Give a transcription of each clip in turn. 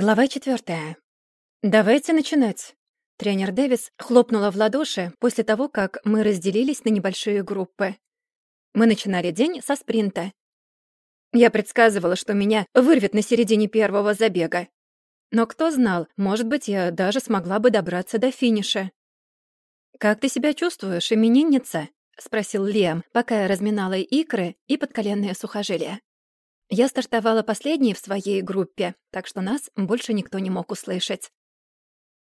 Глава четвертая. «Давайте начинать». Тренер Дэвис хлопнула в ладоши после того, как мы разделились на небольшие группы. Мы начинали день со спринта. Я предсказывала, что меня вырвет на середине первого забега. Но кто знал, может быть, я даже смогла бы добраться до финиша. «Как ты себя чувствуешь, именинница?» — спросил Лиам, пока я разминала икры и подколенные сухожилия. Я стартовала последней в своей группе, так что нас больше никто не мог услышать.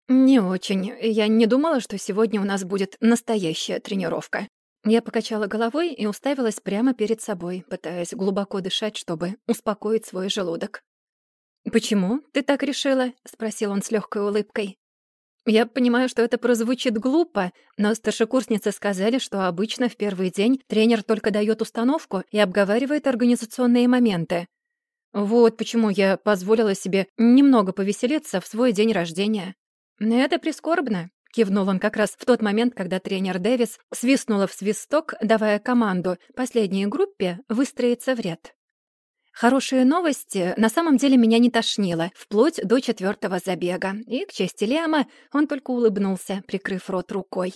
«Не очень. Я не думала, что сегодня у нас будет настоящая тренировка». Я покачала головой и уставилась прямо перед собой, пытаясь глубоко дышать, чтобы успокоить свой желудок. «Почему ты так решила?» — спросил он с легкой улыбкой. Я понимаю, что это прозвучит глупо, но старшекурсницы сказали, что обычно в первый день тренер только дает установку и обговаривает организационные моменты. Вот почему я позволила себе немного повеселиться в свой день рождения. Это прискорбно. Кивнул он как раз в тот момент, когда тренер Дэвис свистнула в свисток, давая команду последней группе выстроиться в ряд. Хорошие новости на самом деле меня не тошнило, вплоть до четвертого забега. И, к чести Лиама, он только улыбнулся, прикрыв рот рукой.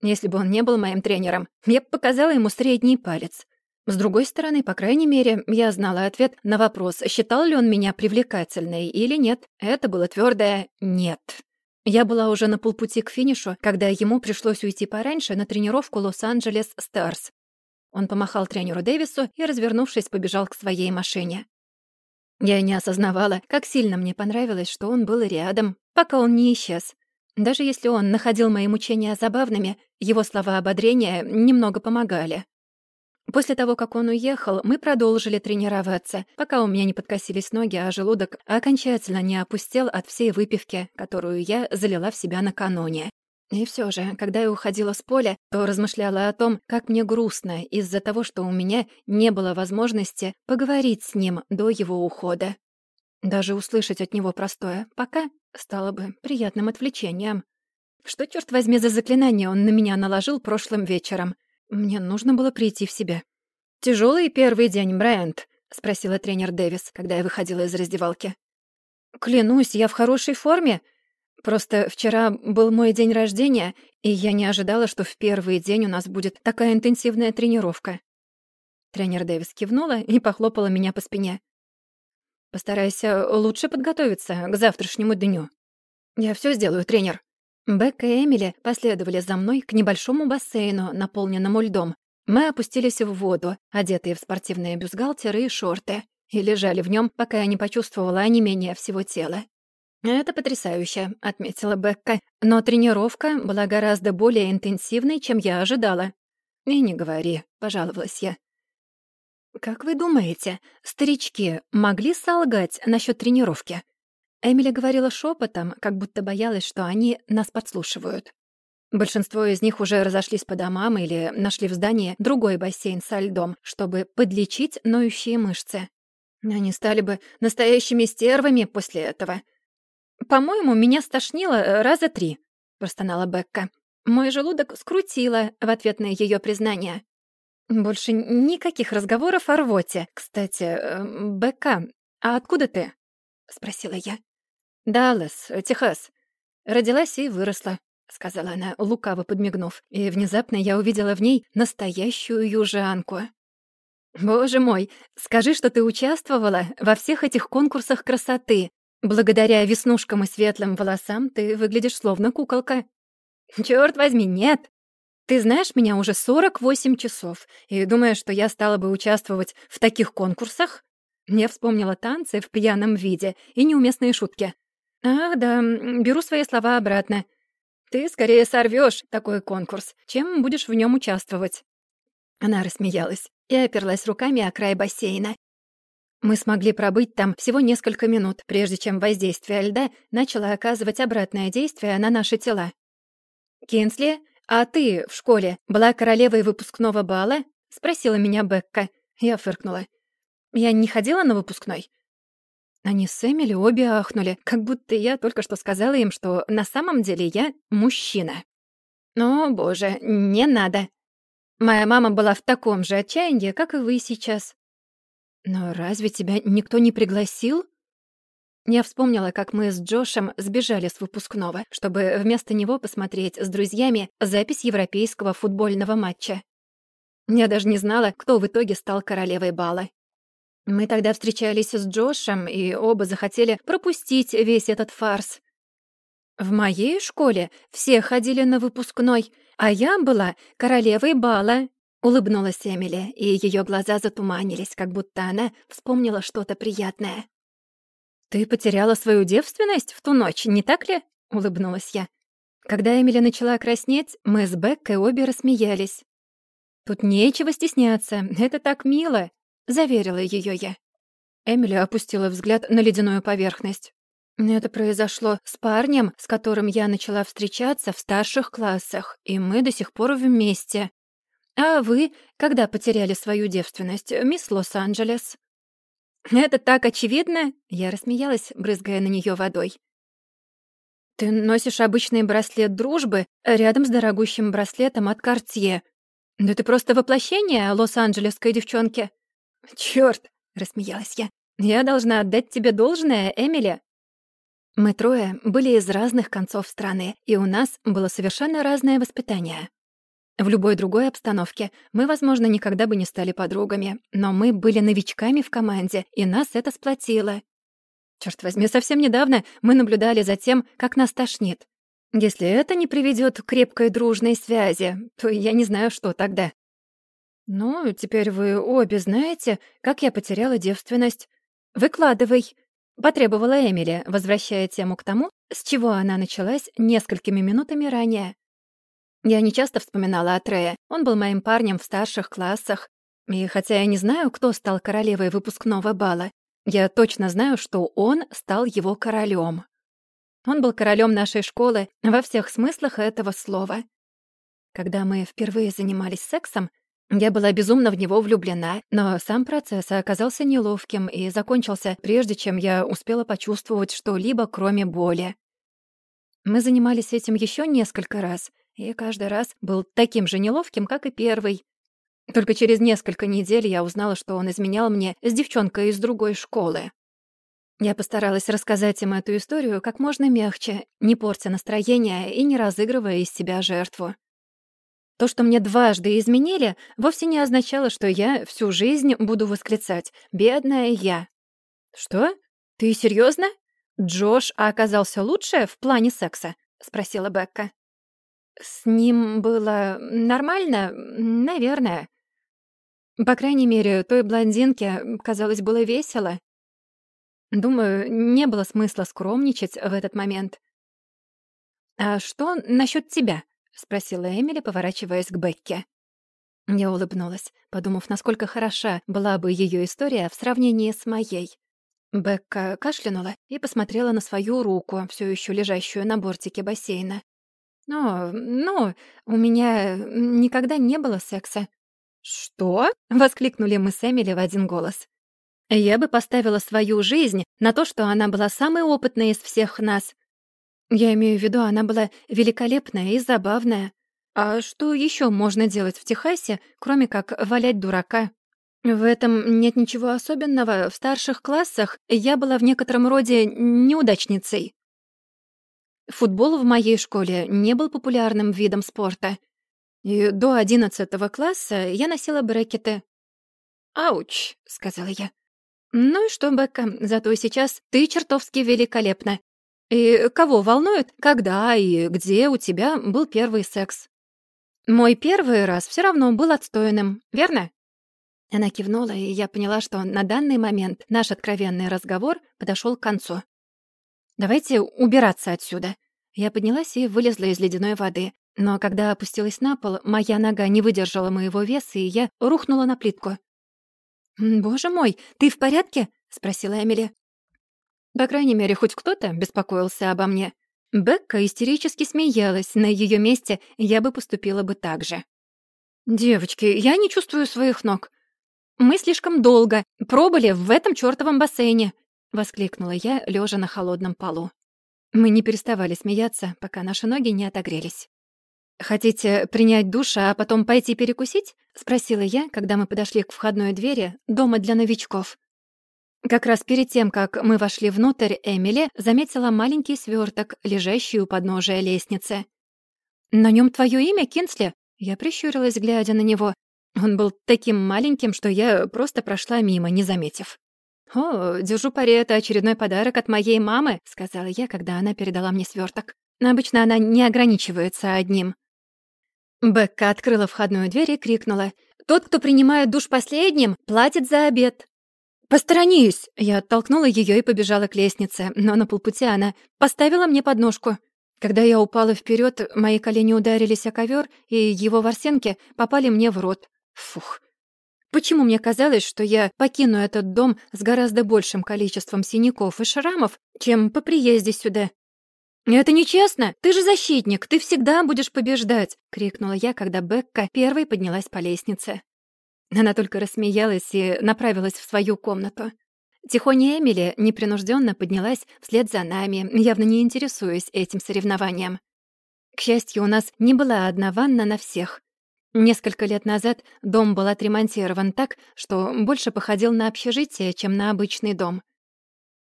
Если бы он не был моим тренером, я бы показала ему средний палец. С другой стороны, по крайней мере, я знала ответ на вопрос, считал ли он меня привлекательной или нет. Это было твердое «нет». Я была уже на полпути к финишу, когда ему пришлось уйти пораньше на тренировку Лос-Анджелес Старс, он помахал тренеру Дэвису и, развернувшись, побежал к своей машине. Я не осознавала, как сильно мне понравилось, что он был рядом, пока он не исчез. Даже если он находил мои мучения забавными, его слова ободрения немного помогали. После того, как он уехал, мы продолжили тренироваться, пока у меня не подкосились ноги, а желудок окончательно не опустел от всей выпивки, которую я залила в себя накануне. И все же, когда я уходила с поля, то размышляла о том, как мне грустно из-за того, что у меня не было возможности поговорить с ним до его ухода. Даже услышать от него простое «пока» стало бы приятным отвлечением. Что, черт возьми, за заклинание он на меня наложил прошлым вечером? Мне нужно было прийти в себя. Тяжелый первый день, Брайант?» — спросила тренер Дэвис, когда я выходила из раздевалки. «Клянусь, я в хорошей форме», Просто вчера был мой день рождения, и я не ожидала, что в первый день у нас будет такая интенсивная тренировка. Тренер Дэвис кивнула и похлопала меня по спине. «Постарайся лучше подготовиться к завтрашнему дню». «Я все сделаю, тренер». Бекка и Эмили последовали за мной к небольшому бассейну, наполненному льдом. Мы опустились в воду, одетые в спортивные бюстгальтеры и шорты, и лежали в нем, пока я не почувствовала онемение всего тела. «Это потрясающе», — отметила Бекка. «Но тренировка была гораздо более интенсивной, чем я ожидала». «И не говори», — пожаловалась я. «Как вы думаете, старички могли солгать насчет тренировки?» Эмили говорила шепотом, как будто боялась, что они нас подслушивают. Большинство из них уже разошлись по домам или нашли в здании другой бассейн со льдом, чтобы подлечить ноющие мышцы. Они стали бы настоящими стервами после этого. «По-моему, меня стошнило э, раза три», — простонала Бекка. Мой желудок скрутило в ответ на ее признание. «Больше никаких разговоров о рвоте. Кстати, э, Бекка, а откуда ты?» — спросила я. «Даллас, Техас. Родилась и выросла», — сказала она, лукаво подмигнув. И внезапно я увидела в ней настоящую южанку. «Боже мой, скажи, что ты участвовала во всех этих конкурсах красоты, Благодаря веснушкам и светлым волосам ты выглядишь словно куколка. Чёрт возьми, нет! Ты знаешь меня уже 48 часов, и думаешь, что я стала бы участвовать в таких конкурсах? Я вспомнила танцы в пьяном виде и неуместные шутки. Ах, да, беру свои слова обратно. Ты скорее сорвёшь такой конкурс, чем будешь в нём участвовать. Она рассмеялась и оперлась руками о край бассейна. Мы смогли пробыть там всего несколько минут, прежде чем воздействие льда начало оказывать обратное действие на наши тела. «Кинсли, а ты в школе была королевой выпускного бала?» — спросила меня Бекка. Я фыркнула. «Я не ходила на выпускной?» Они с Эмили обе ахнули, как будто я только что сказала им, что на самом деле я мужчина. «О, боже, не надо!» Моя мама была в таком же отчаянии, как и вы сейчас. «Но разве тебя никто не пригласил?» Я вспомнила, как мы с Джошем сбежали с выпускного, чтобы вместо него посмотреть с друзьями запись европейского футбольного матча. Я даже не знала, кто в итоге стал королевой бала. Мы тогда встречались с Джошем, и оба захотели пропустить весь этот фарс. В моей школе все ходили на выпускной, а я была королевой бала. Улыбнулась Эмили, и ее глаза затуманились, как будто она вспомнила что-то приятное. «Ты потеряла свою девственность в ту ночь, не так ли?» — улыбнулась я. Когда Эмили начала краснеть, мы с Беккой обе рассмеялись. «Тут нечего стесняться, это так мило», — заверила ее я. Эмили опустила взгляд на ледяную поверхность. Это произошло с парнем, с которым я начала встречаться в старших классах, и мы до сих пор вместе. А вы когда потеряли свою девственность, мисс Лос-Анджелес? Это так очевидно, я рассмеялась, брызгая на нее водой. Ты носишь обычный браслет дружбы рядом с дорогущим браслетом от Cartier. Да ты просто воплощение лос-анджелесской девчонки. Чёрт, рассмеялась я. Я должна отдать тебе должное, Эмили. Мы трое были из разных концов страны, и у нас было совершенно разное воспитание. В любой другой обстановке мы, возможно, никогда бы не стали подругами, но мы были новичками в команде, и нас это сплотило. Черт возьми, совсем недавно мы наблюдали за тем, как нас тошнит. Если это не приведет к крепкой дружной связи, то я не знаю, что тогда. Ну, теперь вы обе знаете, как я потеряла девственность. Выкладывай, Потребовала Эмили, возвращая тему к тому, с чего она началась несколькими минутами ранее. Я не часто вспоминала о Трее. Он был моим парнем в старших классах. И хотя я не знаю, кто стал королевой выпускного бала, я точно знаю, что он стал его королем. Он был королем нашей школы во всех смыслах этого слова. Когда мы впервые занимались сексом, я была безумно в него влюблена, но сам процесс оказался неловким и закончился, прежде чем я успела почувствовать что-либо, кроме боли. Мы занимались этим еще несколько раз, и каждый раз был таким же неловким, как и первый. Только через несколько недель я узнала, что он изменял мне с девчонкой из другой школы. Я постаралась рассказать им эту историю как можно мягче, не портя настроение и не разыгрывая из себя жертву. То, что мне дважды изменили, вовсе не означало, что я всю жизнь буду восклицать «бедная я». «Что? Ты серьезно? Джош оказался лучше в плане секса?» — спросила Бекка. «С ним было нормально, наверное. По крайней мере, той блондинке, казалось, было весело. Думаю, не было смысла скромничать в этот момент. А что насчет тебя?» — спросила Эмили, поворачиваясь к Бекке. Я улыбнулась, подумав, насколько хороша была бы ее история в сравнении с моей. Бекка кашлянула и посмотрела на свою руку, все еще лежащую на бортике бассейна. «Но, ну, у меня никогда не было секса». «Что?» — воскликнули мы с Эмили в один голос. «Я бы поставила свою жизнь на то, что она была самой опытной из всех нас, я имею в виду, она была великолепная и забавная. А что еще можно делать в Техасе, кроме как валять дурака? В этом нет ничего особенного. В старших классах я была в некотором роде неудачницей. Футбол в моей школе не был популярным видом спорта. И до одиннадцатого класса я носила брекеты. «Ауч», — сказала я. «Ну и что, Бекка, зато сейчас ты чертовски великолепна. И кого волнует, когда и где у тебя был первый секс? Мой первый раз все равно был отстойным, верно? Она кивнула, и я поняла, что на данный момент наш откровенный разговор подошел к концу. «Давайте убираться отсюда». Я поднялась и вылезла из ледяной воды. Но когда опустилась на пол, моя нога не выдержала моего веса, и я рухнула на плитку. «Боже мой, ты в порядке?» — спросила Эмили. По крайней мере, хоть кто-то беспокоился обо мне. Бекка истерически смеялась, на ее месте я бы поступила бы так же. «Девочки, я не чувствую своих ног. Мы слишком долго пробыли в этом чёртовом бассейне», — воскликнула я, лежа на холодном полу. Мы не переставали смеяться, пока наши ноги не отогрелись. «Хотите принять душ, а потом пойти перекусить?» — спросила я, когда мы подошли к входной двери дома для новичков. Как раз перед тем, как мы вошли внутрь, Эмили заметила маленький сверток, лежащий у подножия лестницы. «На нем твое имя, Кинсли?» Я прищурилась, глядя на него. Он был таким маленьким, что я просто прошла мимо, не заметив. «О, держу пари, это очередной подарок от моей мамы», — сказала я, когда она передала мне сверток. Обычно она не ограничивается одним. Бекка открыла входную дверь и крикнула. «Тот, кто принимает душ последним, платит за обед». «Посторонись!» Я оттолкнула ее и побежала к лестнице, но на полпути она поставила мне подножку. Когда я упала вперед, мои колени ударились о ковер, и его ворсенки попали мне в рот. Фух. Почему мне казалось, что я покину этот дом с гораздо большим количеством синяков и шрамов, чем по приезде сюда? «Это нечестно! Ты же защитник! Ты всегда будешь побеждать!» — крикнула я, когда Бекка первой поднялась по лестнице. Она только рассмеялась и направилась в свою комнату. Тихоня Эмили непринужденно поднялась вслед за нами, явно не интересуясь этим соревнованием. К счастью, у нас не была одна ванна на всех. Несколько лет назад дом был отремонтирован так, что больше походил на общежитие, чем на обычный дом.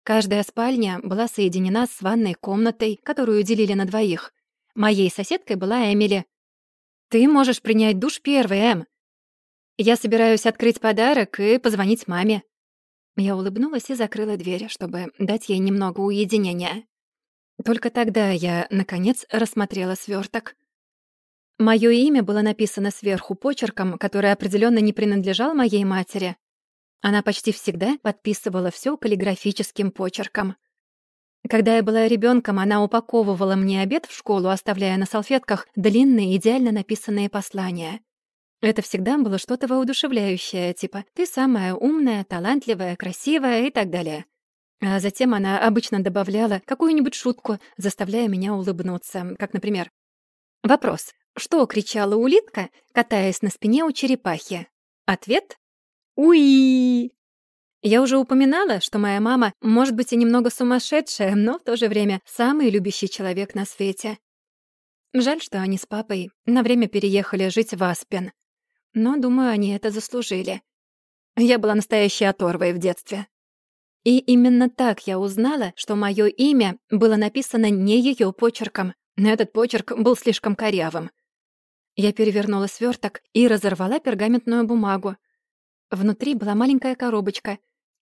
Каждая спальня была соединена с ванной комнатой, которую делили на двоих. Моей соседкой была Эмили. «Ты можешь принять душ первой, Эм. Я собираюсь открыть подарок и позвонить маме». Я улыбнулась и закрыла дверь, чтобы дать ей немного уединения. Только тогда я, наконец, рассмотрела сверток. Моё имя было написано сверху почерком, который определенно не принадлежал моей матери. Она почти всегда подписывала все каллиграфическим почерком. Когда я была ребенком, она упаковывала мне обед в школу, оставляя на салфетках длинные, идеально написанные послания. Это всегда было что-то воодушевляющее, типа «ты самая умная, талантливая, красивая» и так далее. А затем она обычно добавляла какую-нибудь шутку, заставляя меня улыбнуться, как, например, «Вопрос. Что кричала улитка, катаясь на спине у черепахи? Ответ — «Уи!». Я уже упоминала, что моя мама может быть и немного сумасшедшая, но в то же время самый любящий человек на свете. Жаль, что они с папой на время переехали жить в Аспен. Но, думаю, они это заслужили. Я была настоящей оторвой в детстве. И именно так я узнала, что мое имя было написано не ее почерком. Этот почерк был слишком корявым. Я перевернула сверток и разорвала пергаментную бумагу. Внутри была маленькая коробочка.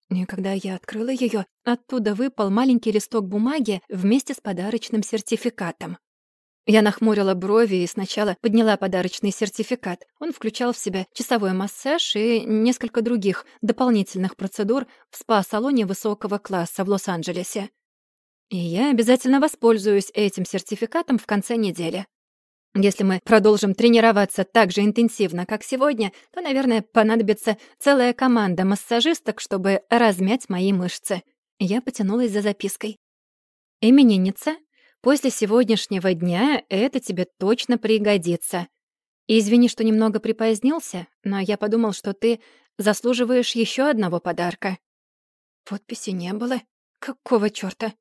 И когда я открыла ее, оттуда выпал маленький листок бумаги вместе с подарочным сертификатом. Я нахмурила брови и сначала подняла подарочный сертификат. Он включал в себя часовой массаж и несколько других дополнительных процедур в спа-салоне высокого класса в Лос-Анджелесе. И я обязательно воспользуюсь этим сертификатом в конце недели. Если мы продолжим тренироваться так же интенсивно, как сегодня, то, наверное, понадобится целая команда массажисток, чтобы размять мои мышцы. Я потянулась за запиской. «Именинница, после сегодняшнего дня это тебе точно пригодится. извини, что немного припозднился, но я подумал, что ты заслуживаешь еще одного подарка». Подписи не было. Какого чёрта?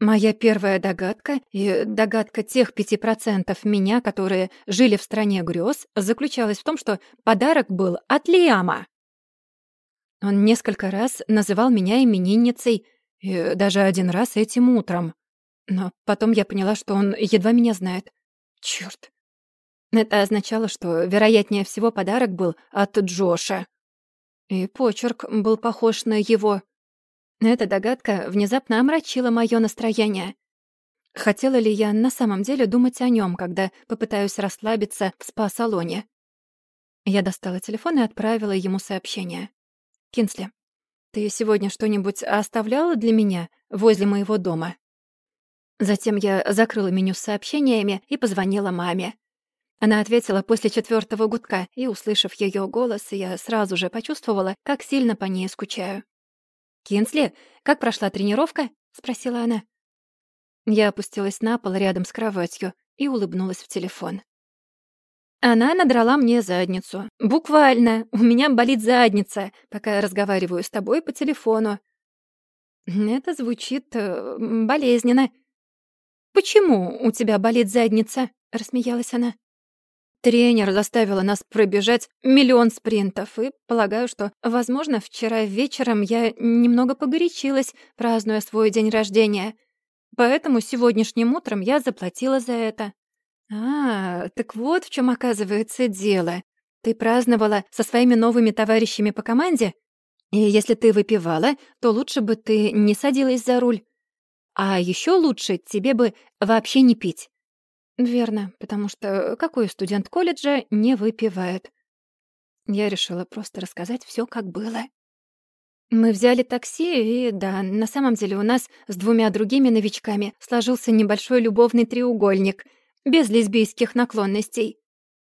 Моя первая догадка и догадка тех пяти процентов меня, которые жили в стране грез, заключалась в том, что подарок был от Лиама. Он несколько раз называл меня именинницей, и даже один раз этим утром. Но потом я поняла, что он едва меня знает. Чёрт. Это означало, что, вероятнее всего, подарок был от Джоша. И почерк был похож на его. Эта догадка внезапно омрачила моё настроение. Хотела ли я на самом деле думать о нём, когда попытаюсь расслабиться в спа-салоне? Я достала телефон и отправила ему сообщение. «Кинсли, ты сегодня что-нибудь оставляла для меня возле моего дома?» Затем я закрыла меню с сообщениями и позвонила маме. Она ответила после четвёртого гудка, и, услышав её голос, я сразу же почувствовала, как сильно по ней скучаю. «Кинсли, как прошла тренировка?» — спросила она. Я опустилась на пол рядом с кроватью и улыбнулась в телефон. Она надрала мне задницу. Буквально. У меня болит задница, пока я разговариваю с тобой по телефону. Это звучит э, болезненно. «Почему у тебя болит задница?» — рассмеялась она. Тренер заставила нас пробежать миллион спринтов, и полагаю, что, возможно, вчера вечером я немного погорячилась, празднуя свой день рождения. Поэтому сегодняшним утром я заплатила за это. А, так вот в чем оказывается дело. Ты праздновала со своими новыми товарищами по команде? И если ты выпивала, то лучше бы ты не садилась за руль. А еще лучше тебе бы вообще не пить. Верно, потому что какой студент колледжа не выпивает? Я решила просто рассказать все, как было. Мы взяли такси, и да, на самом деле у нас с двумя другими новичками сложился небольшой любовный треугольник, без лесбийских наклонностей.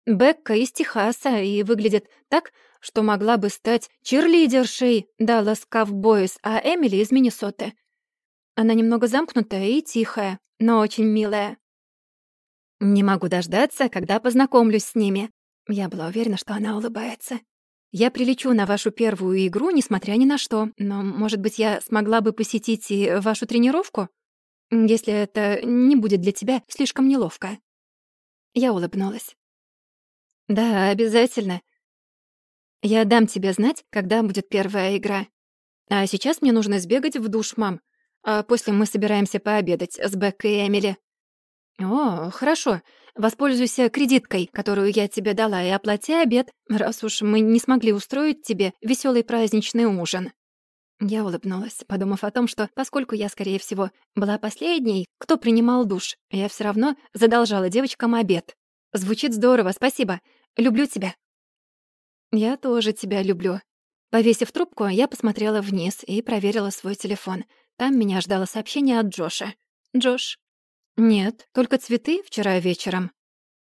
Бекка из Техаса и выглядит так, что могла бы стать чирлидершей Dallas Cowboys, а Эмили из Миннесоты. Она немного замкнутая и тихая, но очень милая. Не могу дождаться, когда познакомлюсь с ними. Я была уверена, что она улыбается. Я прилечу на вашу первую игру, несмотря ни на что. Но, может быть, я смогла бы посетить и вашу тренировку? Если это не будет для тебя слишком неловко. Я улыбнулась. Да, обязательно. Я дам тебе знать, когда будет первая игра. А сейчас мне нужно сбегать в душ, мам. А после мы собираемся пообедать с Беккой и Эмили. «О, хорошо. Воспользуйся кредиткой, которую я тебе дала, и оплати обед, раз уж мы не смогли устроить тебе веселый праздничный ужин». Я улыбнулась, подумав о том, что, поскольку я, скорее всего, была последней, кто принимал душ, я все равно задолжала девочкам обед. Звучит здорово, спасибо. Люблю тебя. Я тоже тебя люблю. Повесив трубку, я посмотрела вниз и проверила свой телефон. Там меня ждало сообщение от Джоша. «Джош, «Нет, только цветы вчера вечером.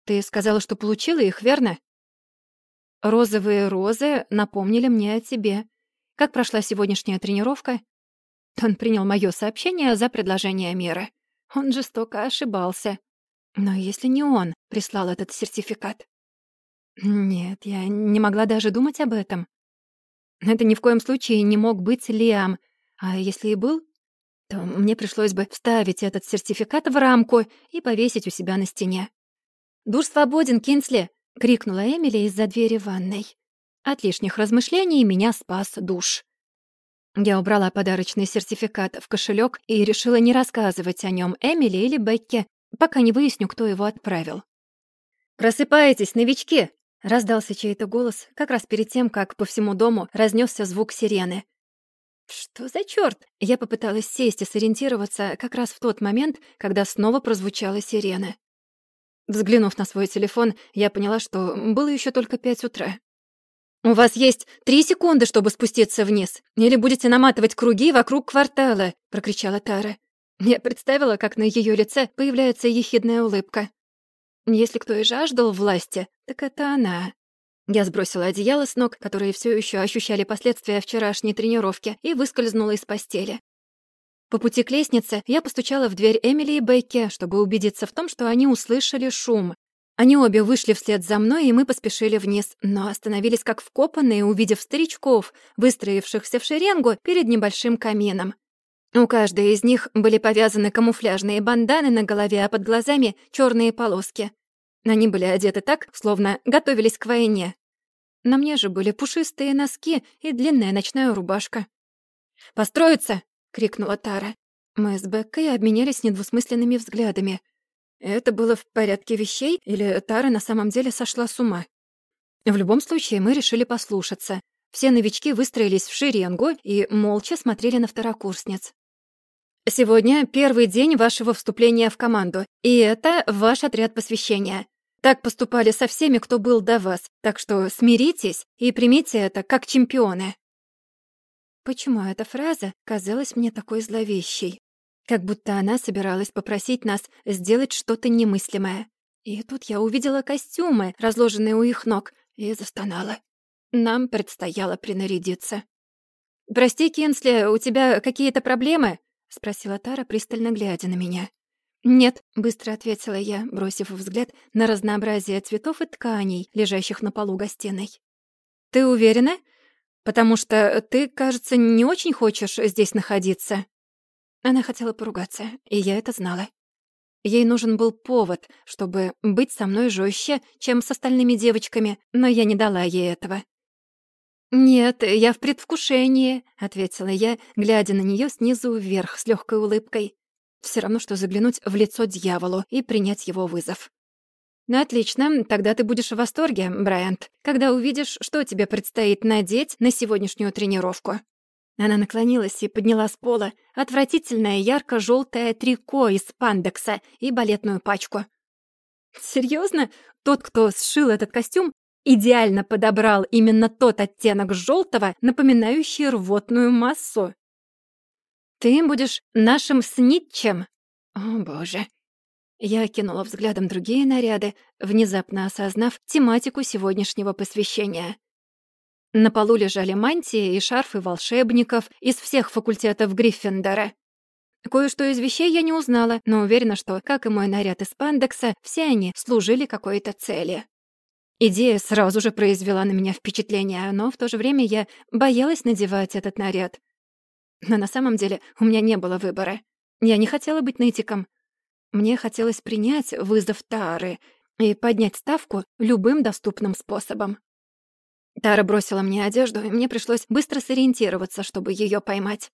Ты сказала, что получила их, верно?» «Розовые розы напомнили мне о тебе. Как прошла сегодняшняя тренировка?» Он принял моё сообщение за предложение меры. Он жестоко ошибался. Но если не он прислал этот сертификат? Нет, я не могла даже думать об этом. Это ни в коем случае не мог быть Лиам. А если и был, то мне пришлось бы вставить этот сертификат в рамку и повесить у себя на стене. «Душ свободен, Кинсли!» — крикнула Эмили из-за двери ванной. От лишних размышлений меня спас душ. Я убрала подарочный сертификат в кошелек и решила не рассказывать о нем Эмили или Бекке, пока не выясню, кто его отправил. «Просыпайтесь, новички!» — раздался чей-то голос как раз перед тем, как по всему дому разнесся звук сирены. Что за чёрт? Я попыталась сесть и сориентироваться как раз в тот момент, когда снова прозвучала сирена. Взглянув на свой телефон, я поняла, что было ещё только пять утра. «У вас есть три секунды, чтобы спуститься вниз, или будете наматывать круги вокруг квартала», — прокричала Тара. Я представила, как на её лице появляется ехидная улыбка. Если кто и жаждал власти, так это она. Я сбросила одеяло с ног, которые все еще ощущали последствия вчерашней тренировки, и выскользнула из постели. По пути к лестнице я постучала в дверь Эмили и Бейке, чтобы убедиться в том, что они услышали шум. Они обе вышли вслед за мной, и мы поспешили вниз, но остановились как вкопанные, увидев старичков, выстроившихся в шеренгу перед небольшим камином. У каждой из них были повязаны камуфляжные банданы на голове, а под глазами черные полоски. Они были одеты так, словно готовились к войне. На мне же были пушистые носки и длинная ночная рубашка. «Построиться!» — крикнула Тара. Мы с Беккой обменялись недвусмысленными взглядами. Это было в порядке вещей или Тара на самом деле сошла с ума? В любом случае, мы решили послушаться. Все новички выстроились в шеренгу и молча смотрели на второкурсниц. «Сегодня первый день вашего вступления в команду, и это ваш отряд посвящения. Так поступали со всеми, кто был до вас, так что смиритесь и примите это как чемпионы». Почему эта фраза казалась мне такой зловещей? Как будто она собиралась попросить нас сделать что-то немыслимое. И тут я увидела костюмы, разложенные у их ног, и застонала. Нам предстояло принарядиться. «Прости, Кинсли, у тебя какие-то проблемы?» — спросила Тара, пристально глядя на меня. «Нет», — быстро ответила я, бросив взгляд на разнообразие цветов и тканей, лежащих на полу гостиной. «Ты уверена? Потому что ты, кажется, не очень хочешь здесь находиться». Она хотела поругаться, и я это знала. Ей нужен был повод, чтобы быть со мной жестче, чем с остальными девочками, но я не дала ей этого. «Нет, я в предвкушении», — ответила я, глядя на нее снизу вверх с легкой улыбкой. Все равно, что заглянуть в лицо дьяволу и принять его вызов. «Ну, отлично, тогда ты будешь в восторге, Брайант, когда увидишь, что тебе предстоит надеть на сегодняшнюю тренировку». Она наклонилась и подняла с пола отвратительное ярко желтое трико из пандекса и балетную пачку. Серьезно? Тот, кто сшил этот костюм, идеально подобрал именно тот оттенок желтого, напоминающий рвотную массу. «Ты будешь нашим снитчем?» «О, боже!» Я кинула взглядом другие наряды, внезапно осознав тематику сегодняшнего посвящения. На полу лежали мантии и шарфы волшебников из всех факультетов Гриффиндора. Кое-что из вещей я не узнала, но уверена, что, как и мой наряд из пандекса, все они служили какой-то цели. Идея сразу же произвела на меня впечатление, но в то же время я боялась надевать этот наряд. Но на самом деле у меня не было выбора. Я не хотела быть нытиком. Мне хотелось принять вызов Тары и поднять ставку любым доступным способом. Тара бросила мне одежду, и мне пришлось быстро сориентироваться, чтобы ее поймать.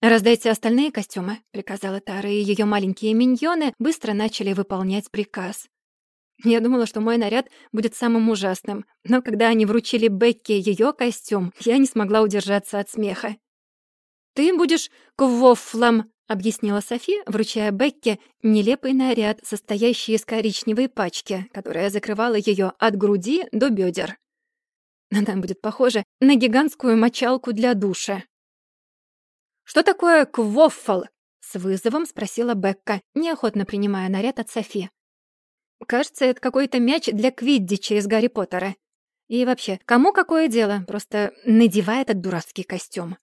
«Раздайте остальные костюмы», — приказала Тара, и ее маленькие миньоны быстро начали выполнять приказ. Я думала, что мой наряд будет самым ужасным, но когда они вручили Бекке ее костюм, я не смогла удержаться от смеха. «Ты будешь квофлом», — объяснила Софи, вручая Бекке нелепый наряд, состоящий из коричневой пачки, которая закрывала ее от груди до бедер. Она будет похожа на гигантскую мочалку для душа. «Что такое квоффл?» — с вызовом спросила Бекка, неохотно принимая наряд от Софи. «Кажется, это какой-то мяч для квиддича из Гарри Поттера. И вообще, кому какое дело? Просто надевай этот дурацкий костюм».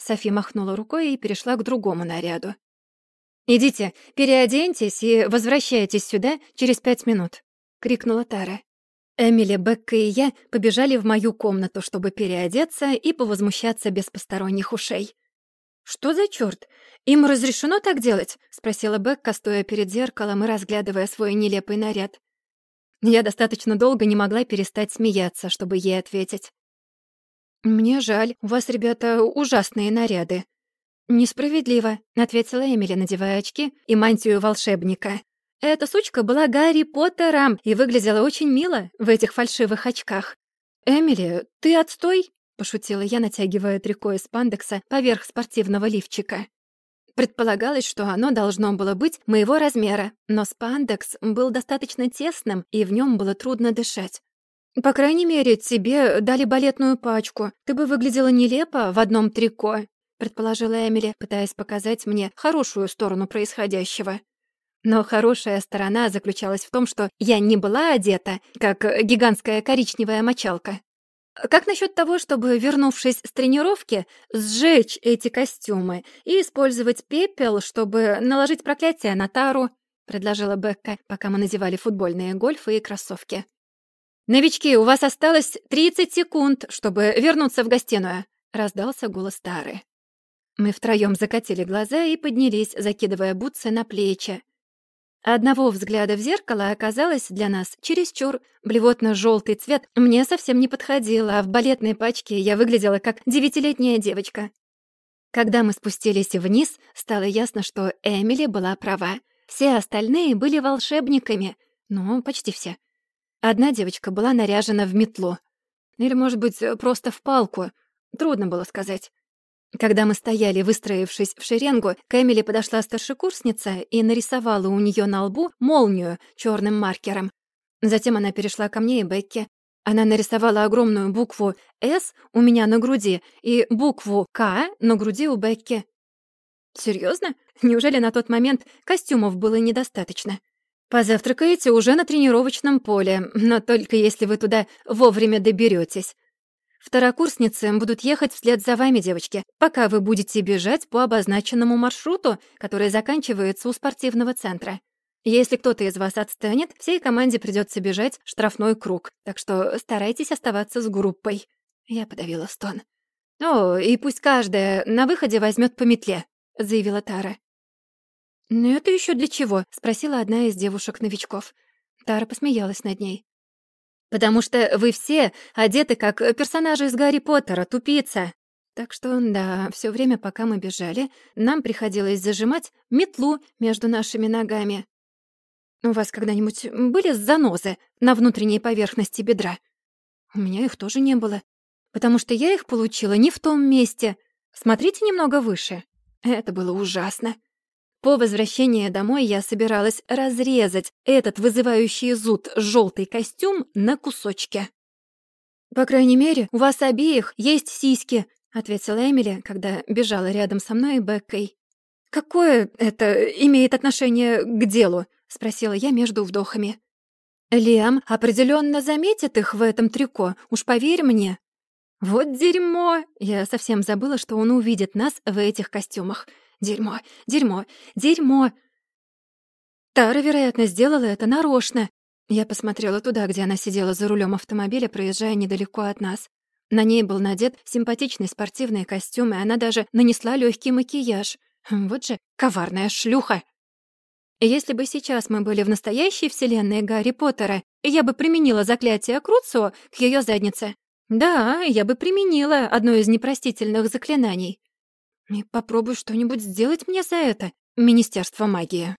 Софи махнула рукой и перешла к другому наряду. «Идите, переоденьтесь и возвращайтесь сюда через пять минут», — крикнула Тара. Эмили, Бекка и я побежали в мою комнату, чтобы переодеться и повозмущаться без посторонних ушей. «Что за чёрт? Им разрешено так делать?» — спросила Бекка, стоя перед зеркалом и разглядывая свой нелепый наряд. Я достаточно долго не могла перестать смеяться, чтобы ей ответить. «Мне жаль, у вас, ребята, ужасные наряды». «Несправедливо», — ответила Эмили, надевая очки и мантию волшебника. Эта сучка была Гарри Поттером и выглядела очень мило в этих фальшивых очках. «Эмили, ты отстой?» — пошутила я, натягивая трико из пандекса поверх спортивного лифчика. Предполагалось, что оно должно было быть моего размера, но спандекс был достаточно тесным, и в нем было трудно дышать. «По крайней мере, тебе дали балетную пачку. Ты бы выглядела нелепо в одном трико», — предположила Эмили, пытаясь показать мне хорошую сторону происходящего. Но хорошая сторона заключалась в том, что я не была одета, как гигантская коричневая мочалка. Как насчет того, чтобы, вернувшись с тренировки, сжечь эти костюмы и использовать пепел, чтобы наложить проклятие на Тару, предложила Бекка, пока мы надевали футбольные гольфы и кроссовки. «Новички, у вас осталось 30 секунд, чтобы вернуться в гостиную», — раздался голос Тары. Мы втроем закатили глаза и поднялись, закидывая бутсы на плечи. Одного взгляда в зеркало оказалось для нас чересчур. Блевотно-желтый цвет мне совсем не подходил, а в балетной пачке я выглядела как девятилетняя девочка. Когда мы спустились вниз, стало ясно, что Эмили была права. Все остальные были волшебниками. Ну, почти все. Одна девочка была наряжена в метлу. Или, может быть, просто в палку. Трудно было сказать. Когда мы стояли, выстроившись в шеренгу, к Эмили подошла старшекурсница и нарисовала у нее на лбу молнию черным маркером. Затем она перешла ко мне и Бекке. Она нарисовала огромную букву «С» у меня на груди и букву «К» на груди у Бекки. Серьезно? Неужели на тот момент костюмов было недостаточно? Позавтракаете уже на тренировочном поле, но только если вы туда вовремя доберетесь. Второкурсницы будут ехать вслед за вами, девочки, пока вы будете бежать по обозначенному маршруту, который заканчивается у спортивного центра. Если кто-то из вас отстанет, всей команде придется бежать штрафной круг, так что старайтесь оставаться с группой». Я подавила стон. «О, и пусть каждая на выходе возьмет по метле», — заявила Тара. «Ну это еще для чего?» — спросила одна из девушек-новичков. Тара посмеялась над ней. «Потому что вы все одеты как персонажи из Гарри Поттера, тупица!» Так что, да, все время, пока мы бежали, нам приходилось зажимать метлу между нашими ногами. У вас когда-нибудь были занозы на внутренней поверхности бедра? У меня их тоже не было, потому что я их получила не в том месте. Смотрите немного выше. Это было ужасно. По возвращении домой я собиралась разрезать этот вызывающий зуд желтый костюм на кусочки. «По крайней мере, у вас обеих есть сиськи», — ответила Эмили, когда бежала рядом со мной и Беккой. «Какое это имеет отношение к делу?» — спросила я между вдохами. «Лиам определенно заметит их в этом трико, уж поверь мне». «Вот дерьмо!» Я совсем забыла, что он увидит нас в этих костюмах. Дерьмо, дерьмо, дерьмо. Тара, вероятно, сделала это нарочно. Я посмотрела туда, где она сидела за рулем автомобиля, проезжая недалеко от нас. На ней был надет симпатичный спортивный костюм, и она даже нанесла легкий макияж. Вот же коварная шлюха. Если бы сейчас мы были в настоящей вселенной Гарри Поттера, я бы применила заклятие Круцио к ее заднице. Да, я бы применила одно из непростительных заклинаний. И попробуй что-нибудь сделать мне за это, Министерство магии.